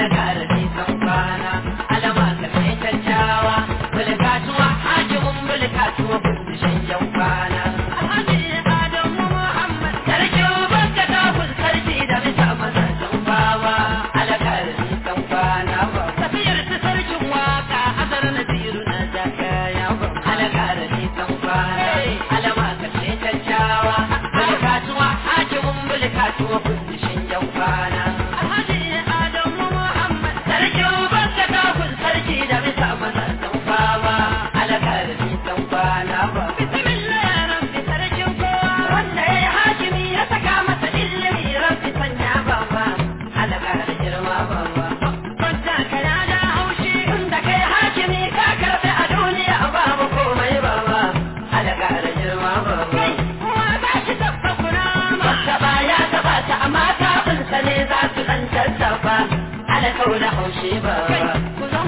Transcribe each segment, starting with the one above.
I got. Alakau da haushi baba ku zo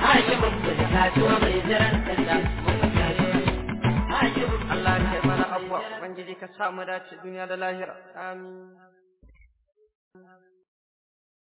hakimin bulkatuwa mai jiran ƙarshe hakimin Allah ya mana abuwa ubangiji ka samu dace duniya da lahira. Amin.